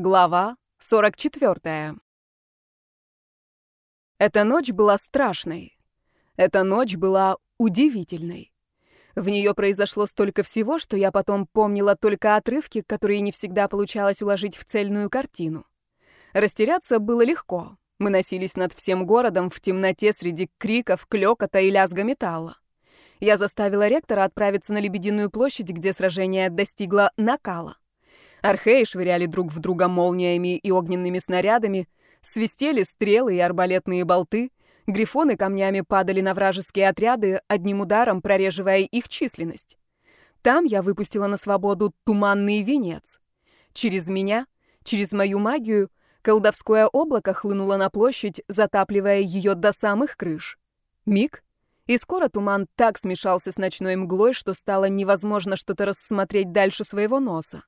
Глава 44. Эта ночь была страшной. Эта ночь была удивительной. В нее произошло столько всего, что я потом помнила только отрывки, которые не всегда получалось уложить в цельную картину. Растеряться было легко. Мы носились над всем городом в темноте среди криков, клёкота и лязга металла. Я заставила ректора отправиться на Лебединую площадь, где сражение достигло накала. Археи швыряли друг в друга молниями и огненными снарядами, свистели стрелы и арбалетные болты, грифоны камнями падали на вражеские отряды, одним ударом прореживая их численность. Там я выпустила на свободу туманный венец. Через меня, через мою магию, колдовское облако хлынуло на площадь, затапливая ее до самых крыш. Миг, и скоро туман так смешался с ночной мглой, что стало невозможно что-то рассмотреть дальше своего носа.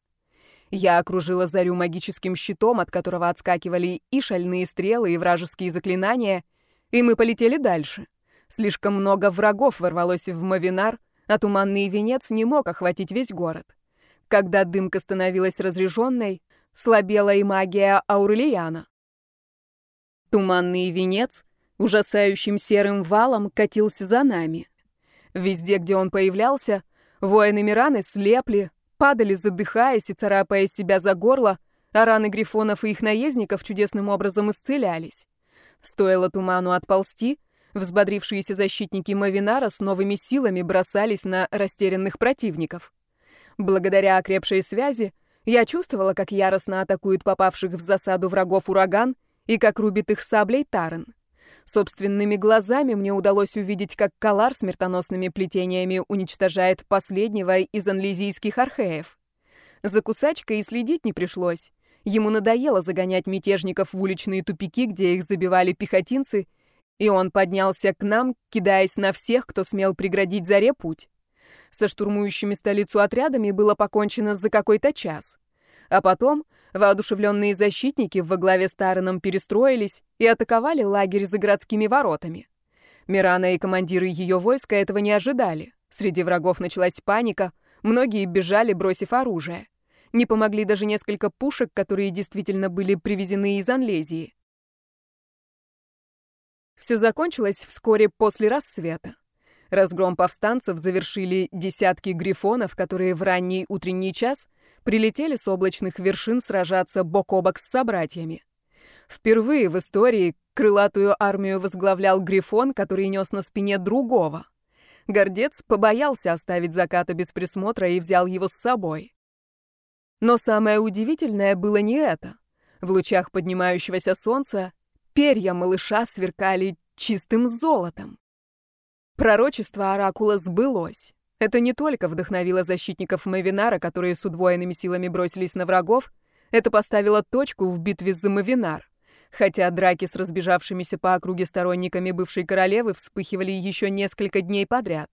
Я окружила Зарю магическим щитом, от которого отскакивали и шальные стрелы, и вражеские заклинания, и мы полетели дальше. Слишком много врагов ворвалось в Мавинар, а туманный венец не мог охватить весь город. Когда дымка становилась разреженной, слабела и магия Аурелияна. Туманный венец ужасающим серым валом катился за нами. Везде, где он появлялся, воины Мираны слепли, падали, задыхаясь и царапая себя за горло, а раны грифонов и их наездников чудесным образом исцелялись. Стоило туману отползти, взбодрившиеся защитники Мавинара с новыми силами бросались на растерянных противников. Благодаря окрепшей связи я чувствовала, как яростно атакует попавших в засаду врагов ураган и как рубит их саблей Таран. Собственными глазами мне удалось увидеть, как Калар смертоносными плетениями уничтожает последнего из анлизийских археев. За кусачкой и следить не пришлось. Ему надоело загонять мятежников в уличные тупики, где их забивали пехотинцы, и он поднялся к нам, кидаясь на всех, кто смел преградить заре путь. Со штурмующими столицу отрядами было покончено за какой-то час. А потом Воодушевленные защитники во главе с Тараном перестроились и атаковали лагерь за городскими воротами. Мирана и командиры ее войска этого не ожидали. Среди врагов началась паника, многие бежали, бросив оружие. Не помогли даже несколько пушек, которые действительно были привезены из Анлезии. Все закончилось вскоре после рассвета. Разгром повстанцев завершили десятки грифонов, которые в ранний утренний час — прилетели с облачных вершин сражаться бок о бок с собратьями. Впервые в истории крылатую армию возглавлял Грифон, который нес на спине другого. Гордец побоялся оставить заката без присмотра и взял его с собой. Но самое удивительное было не это. В лучах поднимающегося солнца перья малыша сверкали чистым золотом. Пророчество Оракула сбылось. Это не только вдохновило защитников Мавинара, которые с удвоенными силами бросились на врагов, это поставило точку в битве за Мавинар. Хотя драки с разбежавшимися по округе сторонниками бывшей королевы вспыхивали еще несколько дней подряд.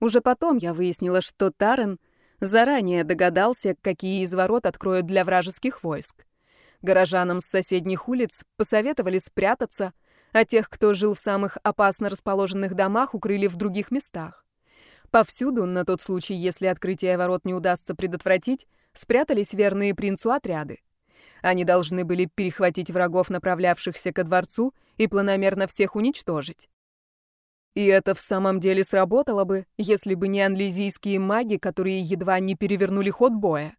Уже потом я выяснила, что Тарен заранее догадался, какие из ворот откроют для вражеских войск. Горожанам с соседних улиц посоветовали спрятаться, а тех, кто жил в самых опасно расположенных домах, укрыли в других местах. Повсюду, на тот случай, если открытие ворот не удастся предотвратить, спрятались верные принцу отряды. Они должны были перехватить врагов, направлявшихся ко дворцу, и планомерно всех уничтожить. И это в самом деле сработало бы, если бы не анлизийские маги, которые едва не перевернули ход боя.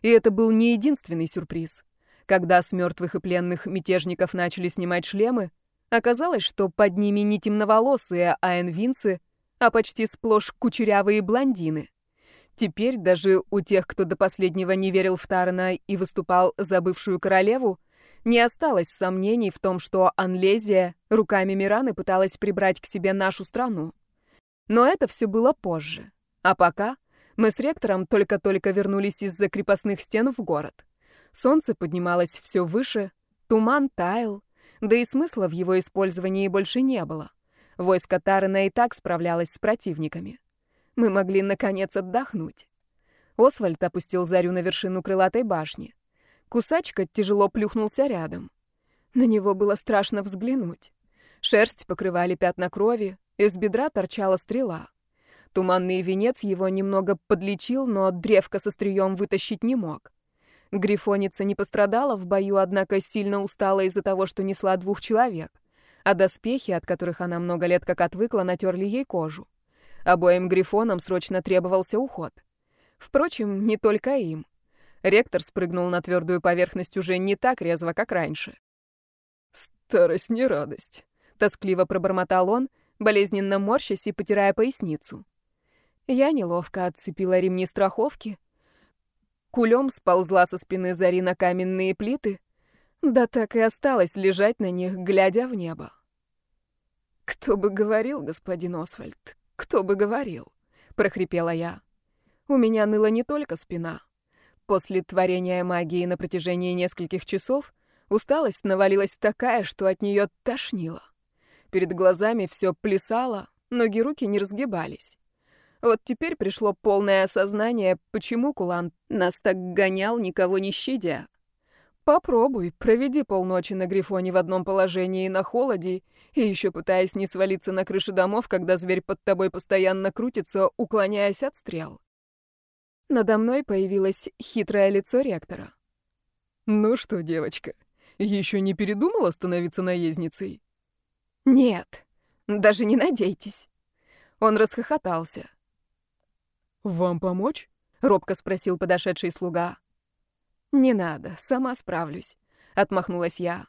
И это был не единственный сюрприз. Когда с мертвых и пленных мятежников начали снимать шлемы, оказалось, что под ними не темноволосые, а энвинцы — а почти сплошь кучерявые блондины. Теперь даже у тех, кто до последнего не верил в Тарана и выступал за бывшую королеву, не осталось сомнений в том, что Анлезия руками Мираны пыталась прибрать к себе нашу страну. Но это все было позже. А пока мы с ректором только-только вернулись из-за крепостных стен в город. Солнце поднималось все выше, туман таял, да и смысла в его использовании больше не было. Войско Тарена и так справлялось с противниками. Мы могли, наконец, отдохнуть. Освальд опустил Зарю на вершину крылатой башни. Кусачка тяжело плюхнулся рядом. На него было страшно взглянуть. Шерсть покрывали пятна крови, из бедра торчала стрела. Туманный венец его немного подлечил, но древко со стрием вытащить не мог. Грифоница не пострадала в бою, однако сильно устала из-за того, что несла двух человек, а доспехи, от которых она много лет как отвыкла, натерли ей кожу. Обоим грифонам срочно требовался уход. Впрочем, не только им. Ректор спрыгнул на твердую поверхность уже не так резво, как раньше. «Старость не радость», — тоскливо пробормотал он, болезненно морщась и потирая поясницу. Я неловко отцепила ремни страховки, кулем сползла со спины Зари на каменные плиты, да так и осталась лежать на них, глядя в небо. «Кто бы говорил, господин Освальд, кто бы говорил?» — прохрипела я. У меня ныла не только спина. После творения магии на протяжении нескольких часов усталость навалилась такая, что от нее тошнило. Перед глазами все плясало, ноги-руки не разгибались. Вот теперь пришло полное осознание, почему Кулан нас так гонял, никого не щадя. Попробуй, проведи полночи на Грифоне в одном положении на холоде, и еще пытаясь не свалиться на крыши домов, когда зверь под тобой постоянно крутится, уклоняясь от стрел. Надо мной появилось хитрое лицо ректора. «Ну что, девочка, еще не передумала становиться наездницей?» «Нет, даже не надейтесь». Он расхохотался. «Вам помочь?» — робко спросил подошедший слуга. «Не надо, сама справлюсь», — отмахнулась я.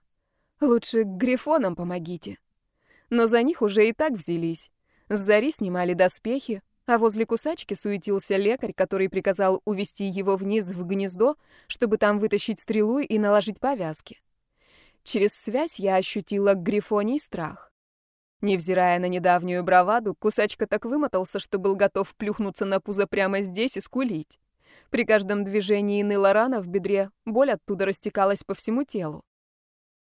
«Лучше грифонам помогите». Но за них уже и так взялись. С зари снимали доспехи, а возле кусачки суетился лекарь, который приказал увести его вниз в гнездо, чтобы там вытащить стрелу и наложить повязки. Через связь я ощутила грифоний страх. Невзирая на недавнюю браваду, кусачка так вымотался, что был готов плюхнуться на пузо прямо здесь и скулить. При каждом движении ныла рана в бедре, боль оттуда растекалась по всему телу.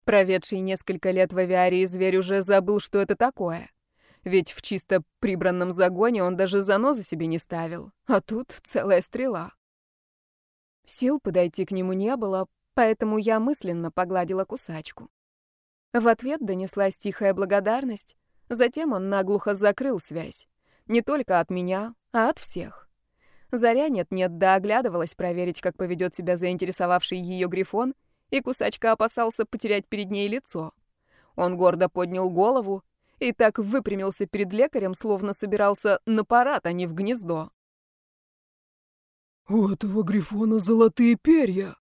Проведший несколько лет в авиарии зверь уже забыл, что это такое. Ведь в чисто прибранном загоне он даже занозы себе не ставил, а тут целая стрела. Сил подойти к нему не было, поэтому я мысленно погладила кусачку. В ответ донеслась тихая благодарность, Затем он наглухо закрыл связь. Не только от меня, а от всех. Заря нет-нет, да оглядывалась проверить, как поведет себя заинтересовавший ее грифон, и кусачка опасался потерять перед ней лицо. Он гордо поднял голову и так выпрямился перед лекарем, словно собирался на парад, а не в гнездо. «У этого грифона золотые перья!»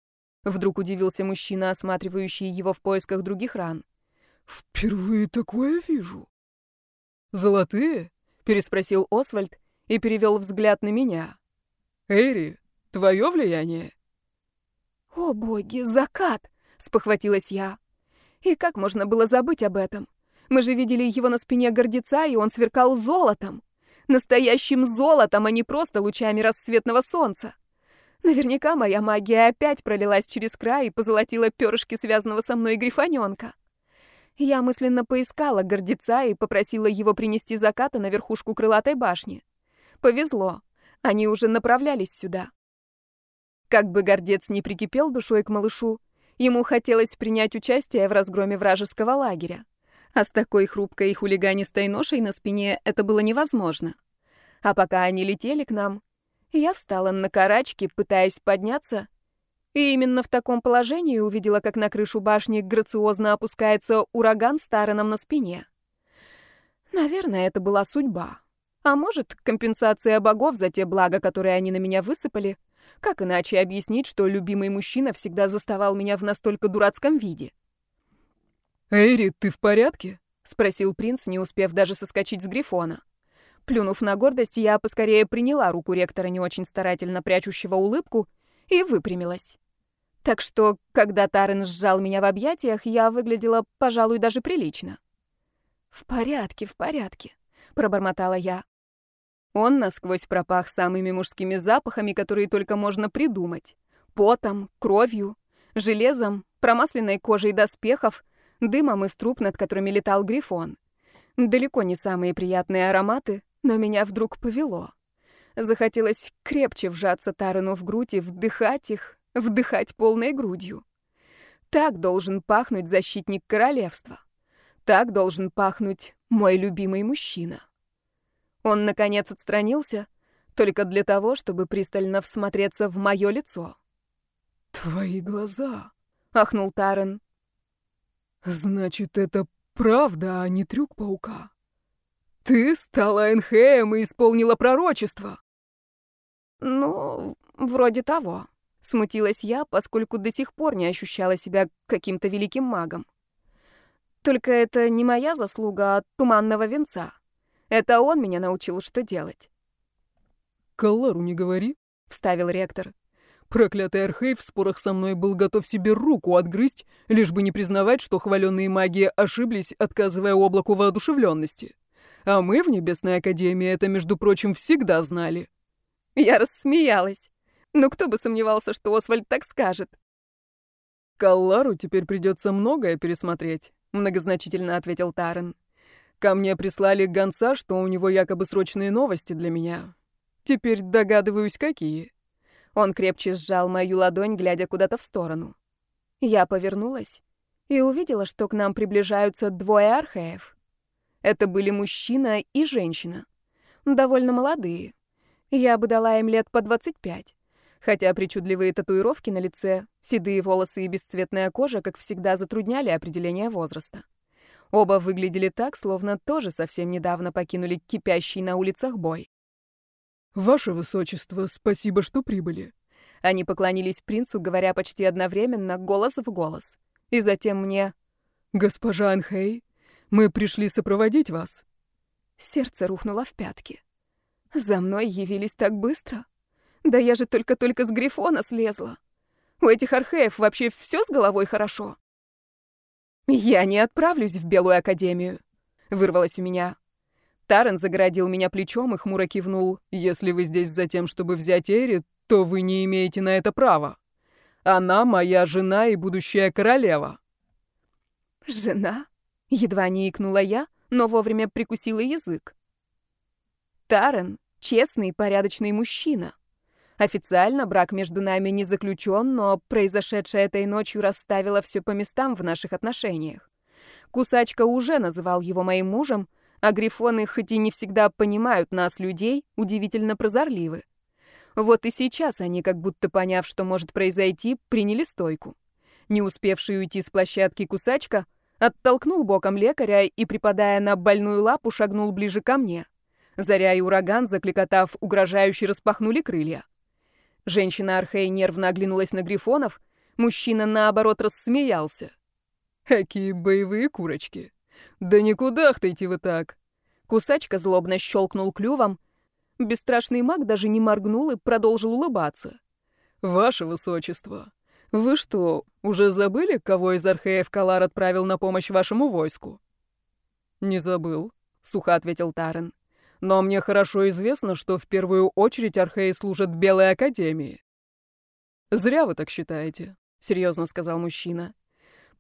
Вдруг удивился мужчина, осматривающий его в поисках других ран. «Впервые такое вижу!» «Золотые?» — переспросил Освальд и перевел взгляд на меня. «Эйри, твое влияние?» «О, боги, закат!» — спохватилась я. «И как можно было забыть об этом? Мы же видели его на спине гордеца, и он сверкал золотом. Настоящим золотом, а не просто лучами рассветного солнца. Наверняка моя магия опять пролилась через край и позолотила перышки связанного со мной грифоненка. Я мысленно поискала гордеца и попросила его принести заката на верхушку крылатой башни. Повезло. Они уже направлялись сюда. Как бы гордец не прикипел душой к малышу, ему хотелось принять участие в разгроме вражеского лагеря. А с такой хрупкой и хулиганистой ношей на спине это было невозможно. А пока они летели к нам, я встала на карачки, пытаясь подняться, и именно в таком положении увидела, как на крышу башни грациозно опускается ураган с Тараном на спине. Наверное, это была судьба. А может, компенсация богов за те блага, которые они на меня высыпали? Как иначе объяснить, что любимый мужчина всегда заставал меня в настолько дурацком виде? «Эйри, ты в порядке?» — спросил принц, не успев даже соскочить с грифона. Плюнув на гордость, я поскорее приняла руку ректора, не очень старательно прячущего улыбку, и выпрямилась. Так что, когда Тарен сжал меня в объятиях, я выглядела, пожалуй, даже прилично. «В порядке, в порядке», — пробормотала я. Он насквозь пропах самыми мужскими запахами, которые только можно придумать. Потом, кровью, железом, промасленной кожей доспехов, дымом из труб, над которыми летал грифон. Далеко не самые приятные ароматы, но меня вдруг повело. Захотелось крепче вжаться Тарену в грудь и вдыхать их, вдыхать полной грудью. Так должен пахнуть защитник королевства. Так должен пахнуть мой любимый мужчина. Он, наконец, отстранился, только для того, чтобы пристально всмотреться в мое лицо. «Твои глаза!» — ахнул Тарен. «Значит, это правда, а не трюк паука. Ты стала Энхеем и исполнила пророчество!» «Ну, вроде того», — смутилась я, поскольку до сих пор не ощущала себя каким-то великим магом. «Только это не моя заслуга, а туманного венца. Это он меня научил, что делать». «Каллару не говори», — вставил ректор. Проклятый Архей в спорах со мной был готов себе руку отгрызть, лишь бы не признавать, что хваленные маги ошиблись, отказывая облаку воодушевленности. А мы в Небесной Академии это, между прочим, всегда знали. Я рассмеялась. Ну кто бы сомневался, что Освальд так скажет. «Каллару теперь придется многое пересмотреть», — многозначительно ответил Тарен. «Ко мне прислали гонца, что у него якобы срочные новости для меня. Теперь догадываюсь, какие». Он крепче сжал мою ладонь, глядя куда-то в сторону. Я повернулась и увидела, что к нам приближаются двое археев. Это были мужчина и женщина. Довольно молодые. Я бы дала им лет по 25. Хотя причудливые татуировки на лице, седые волосы и бесцветная кожа, как всегда, затрудняли определение возраста. Оба выглядели так, словно тоже совсем недавно покинули кипящий на улицах бой. «Ваше высочество, спасибо, что прибыли». Они поклонились принцу, говоря почти одновременно, голос в голос. И затем мне... «Госпожа Анхей, мы пришли сопроводить вас». Сердце рухнуло в пятки. За мной явились так быстро. Да я же только-только с Грифона слезла. У этих археев вообще все с головой хорошо. «Я не отправлюсь в Белую Академию», — вырвалось у меня. Тарен загородил меня плечом и хмуро кивнул. «Если вы здесь за тем, чтобы взять Эри, то вы не имеете на это права. Она моя жена и будущая королева». «Жена?» — едва не икнула я, но вовремя прикусила язык. Тарен — честный, порядочный мужчина. Официально брак между нами не заключен, но произошедшее этой ночью расставило все по местам в наших отношениях. Кусачка уже называл его моим мужем, а грифоны, хоть и не всегда понимают нас, людей, удивительно прозорливы. Вот и сейчас они, как будто поняв, что может произойти, приняли стойку. Не успевший уйти с площадки кусачка оттолкнул боком лекаря и, припадая на больную лапу, шагнул ближе ко мне. Заря и ураган, закликотав, угрожающе распахнули крылья. Женщина Архей нервно оглянулась на грифонов, мужчина, наоборот, рассмеялся. «Какие боевые курочки!» «Да никуда кудахтайте вы так!» Кусачка злобно щелкнул клювом. Бесстрашный маг даже не моргнул и продолжил улыбаться. «Ваше высочество, вы что, уже забыли, кого из археев Калар отправил на помощь вашему войску?» «Не забыл», — сухо ответил Тарен. «Но мне хорошо известно, что в первую очередь археи служат Белой Академии». «Зря вы так считаете», — серьезно сказал мужчина.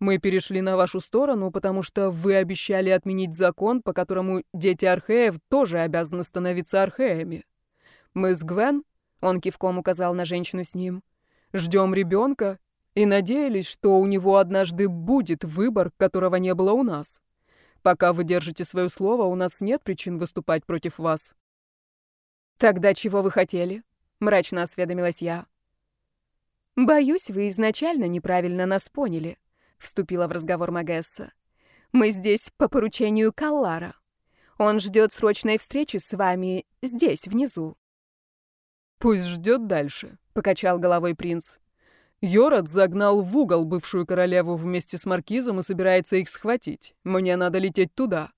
Мы перешли на вашу сторону, потому что вы обещали отменить закон, по которому дети археев тоже обязаны становиться археями. Мы с Гвен, он кивком указал на женщину с ним, ждем ребенка и надеялись, что у него однажды будет выбор, которого не было у нас. Пока вы держите свое слово, у нас нет причин выступать против вас. Тогда чего вы хотели? Мрачно осведомилась я. Боюсь, вы изначально неправильно нас поняли вступила в разговор Магесса. Мы здесь по поручению Каллара. Он ждет срочной встречи с вами здесь, внизу. Пусть ждет дальше, покачал головой принц. Йород загнал в угол бывшую королеву вместе с маркизом и собирается их схватить. Мне надо лететь туда.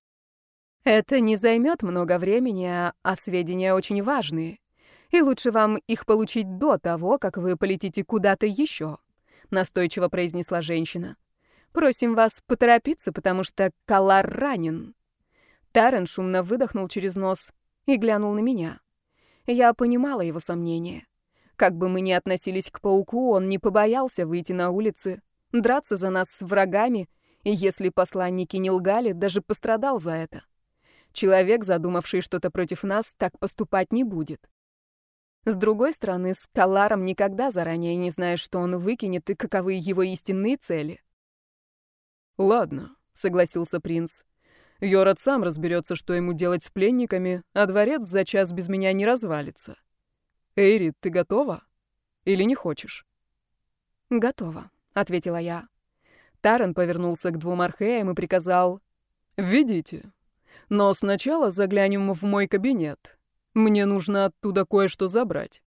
Это не займет много времени, а сведения очень важные. И лучше вам их получить до того, как вы полетите куда-то еще, настойчиво произнесла женщина. Просим вас поторопиться, потому что Калар ранен». Тарен шумно выдохнул через нос и глянул на меня. Я понимала его сомнения. Как бы мы ни относились к пауку, он не побоялся выйти на улицы, драться за нас с врагами, и если посланники не лгали, даже пострадал за это. Человек, задумавший что-то против нас, так поступать не будет. С другой стороны, с Каларом никогда заранее не знаешь, что он выкинет и каковы его истинные цели. «Ладно», — согласился принц. «Йород сам разберется, что ему делать с пленниками, а дворец за час без меня не развалится. Эйри, ты готова? Или не хочешь?» «Готово», — ответила я. Таран повернулся к двум археям и приказал «Ведите. Но сначала заглянем в мой кабинет. Мне нужно оттуда кое-что забрать».